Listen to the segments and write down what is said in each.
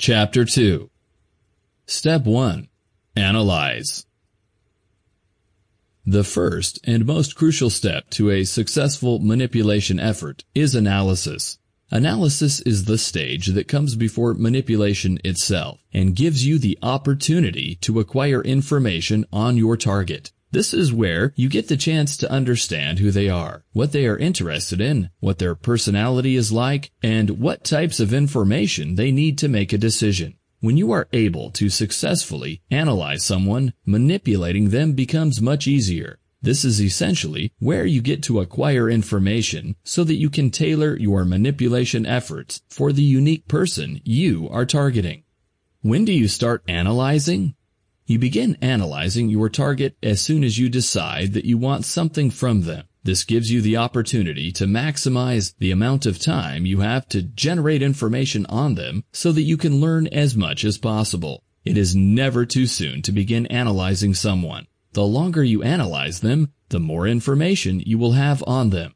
Chapter 2 Step 1 Analyze The first and most crucial step to a successful manipulation effort is analysis. Analysis is the stage that comes before manipulation itself and gives you the opportunity to acquire information on your target. This is where you get the chance to understand who they are, what they are interested in, what their personality is like, and what types of information they need to make a decision. When you are able to successfully analyze someone, manipulating them becomes much easier. This is essentially where you get to acquire information so that you can tailor your manipulation efforts for the unique person you are targeting. When do you start analyzing? You begin analyzing your target as soon as you decide that you want something from them. This gives you the opportunity to maximize the amount of time you have to generate information on them so that you can learn as much as possible. It is never too soon to begin analyzing someone. The longer you analyze them, the more information you will have on them.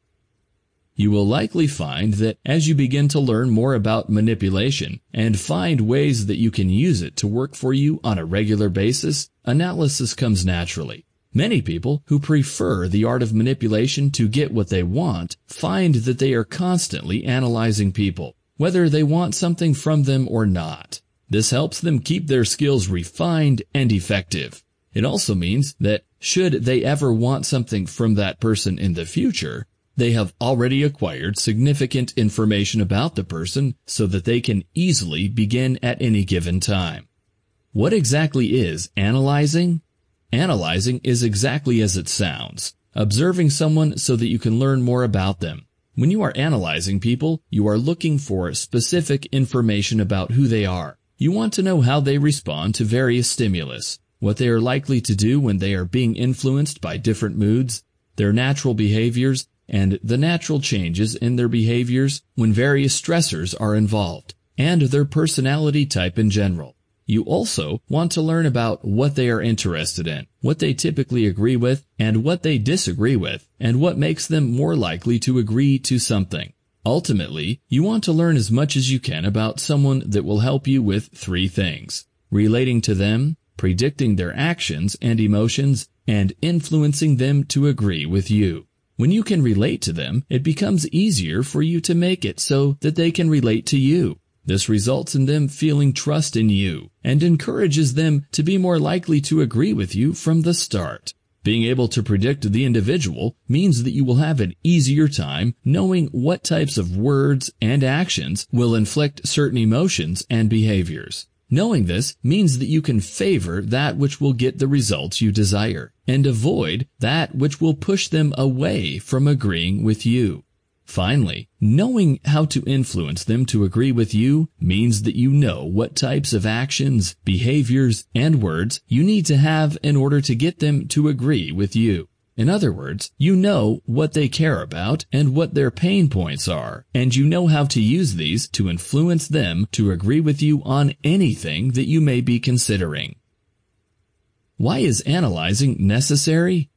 You will likely find that as you begin to learn more about manipulation and find ways that you can use it to work for you on a regular basis, analysis comes naturally. Many people who prefer the art of manipulation to get what they want find that they are constantly analyzing people, whether they want something from them or not. This helps them keep their skills refined and effective. It also means that should they ever want something from that person in the future, they have already acquired significant information about the person so that they can easily begin at any given time. What exactly is analyzing? Analyzing is exactly as it sounds, observing someone so that you can learn more about them. When you are analyzing people, you are looking for specific information about who they are. You want to know how they respond to various stimulus, what they are likely to do when they are being influenced by different moods, their natural behaviors, and the natural changes in their behaviors when various stressors are involved, and their personality type in general. You also want to learn about what they are interested in, what they typically agree with, and what they disagree with, and what makes them more likely to agree to something. Ultimately, you want to learn as much as you can about someone that will help you with three things. Relating to them, predicting their actions and emotions, and influencing them to agree with you. When you can relate to them, it becomes easier for you to make it so that they can relate to you. This results in them feeling trust in you and encourages them to be more likely to agree with you from the start. Being able to predict the individual means that you will have an easier time knowing what types of words and actions will inflict certain emotions and behaviors. Knowing this means that you can favor that which will get the results you desire and avoid that which will push them away from agreeing with you. Finally, knowing how to influence them to agree with you means that you know what types of actions, behaviors, and words you need to have in order to get them to agree with you. In other words, you know what they care about and what their pain points are, and you know how to use these to influence them to agree with you on anything that you may be considering. Why is analyzing necessary?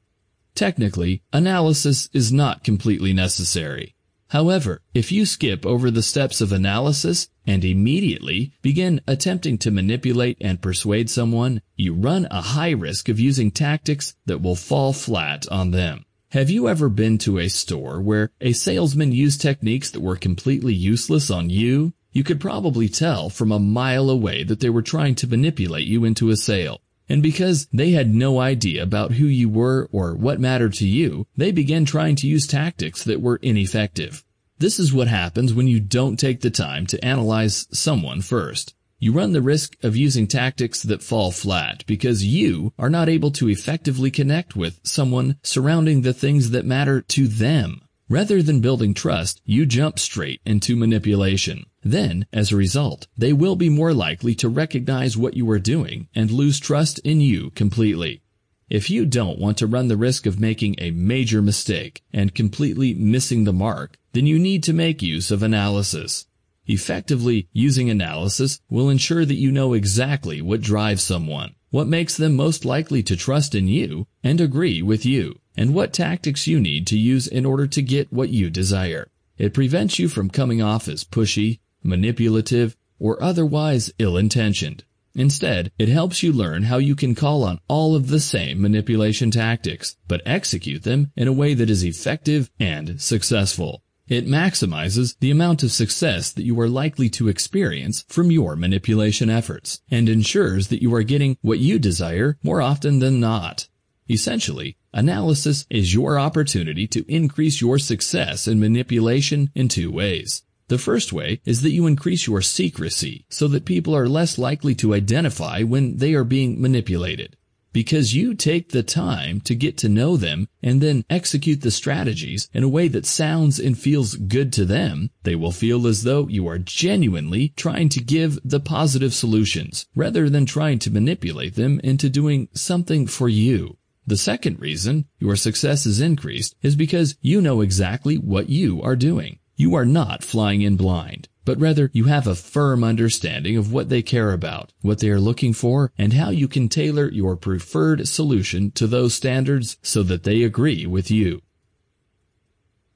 Technically, analysis is not completely necessary. However, if you skip over the steps of analysis and immediately begin attempting to manipulate and persuade someone, you run a high risk of using tactics that will fall flat on them. Have you ever been to a store where a salesman used techniques that were completely useless on you? You could probably tell from a mile away that they were trying to manipulate you into a sale. And because they had no idea about who you were or what mattered to you, they began trying to use tactics that were ineffective. This is what happens when you don't take the time to analyze someone first. You run the risk of using tactics that fall flat because you are not able to effectively connect with someone surrounding the things that matter to them. Rather than building trust, you jump straight into manipulation. Then, as a result, they will be more likely to recognize what you are doing and lose trust in you completely. If you don't want to run the risk of making a major mistake and completely missing the mark, then you need to make use of analysis. Effectively using analysis will ensure that you know exactly what drives someone, what makes them most likely to trust in you and agree with you and what tactics you need to use in order to get what you desire. It prevents you from coming off as pushy, manipulative, or otherwise ill-intentioned. Instead, it helps you learn how you can call on all of the same manipulation tactics, but execute them in a way that is effective and successful. It maximizes the amount of success that you are likely to experience from your manipulation efforts, and ensures that you are getting what you desire more often than not. Essentially, analysis is your opportunity to increase your success in manipulation in two ways. The first way is that you increase your secrecy so that people are less likely to identify when they are being manipulated. Because you take the time to get to know them and then execute the strategies in a way that sounds and feels good to them, they will feel as though you are genuinely trying to give the positive solutions rather than trying to manipulate them into doing something for you. The second reason your success is increased is because you know exactly what you are doing. You are not flying in blind, but rather you have a firm understanding of what they care about, what they are looking for, and how you can tailor your preferred solution to those standards so that they agree with you.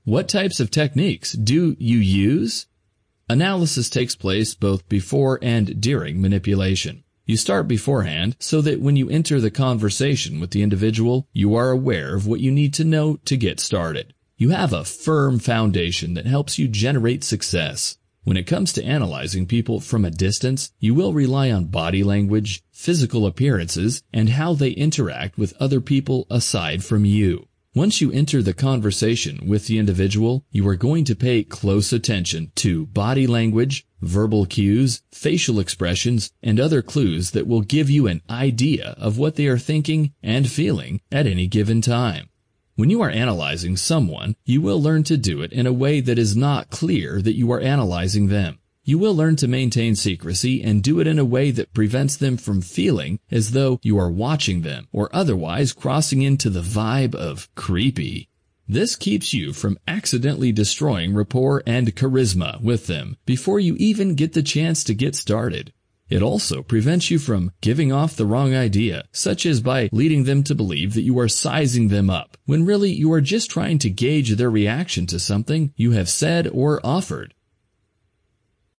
What types of techniques do you use? Analysis takes place both before and during manipulation. You start beforehand so that when you enter the conversation with the individual, you are aware of what you need to know to get started. You have a firm foundation that helps you generate success. When it comes to analyzing people from a distance, you will rely on body language, physical appearances, and how they interact with other people aside from you. Once you enter the conversation with the individual, you are going to pay close attention to body language, verbal cues, facial expressions, and other clues that will give you an idea of what they are thinking and feeling at any given time. When you are analyzing someone, you will learn to do it in a way that is not clear that you are analyzing them. You will learn to maintain secrecy and do it in a way that prevents them from feeling as though you are watching them or otherwise crossing into the vibe of creepy. This keeps you from accidentally destroying rapport and charisma with them before you even get the chance to get started. It also prevents you from giving off the wrong idea, such as by leading them to believe that you are sizing them up, when really you are just trying to gauge their reaction to something you have said or offered.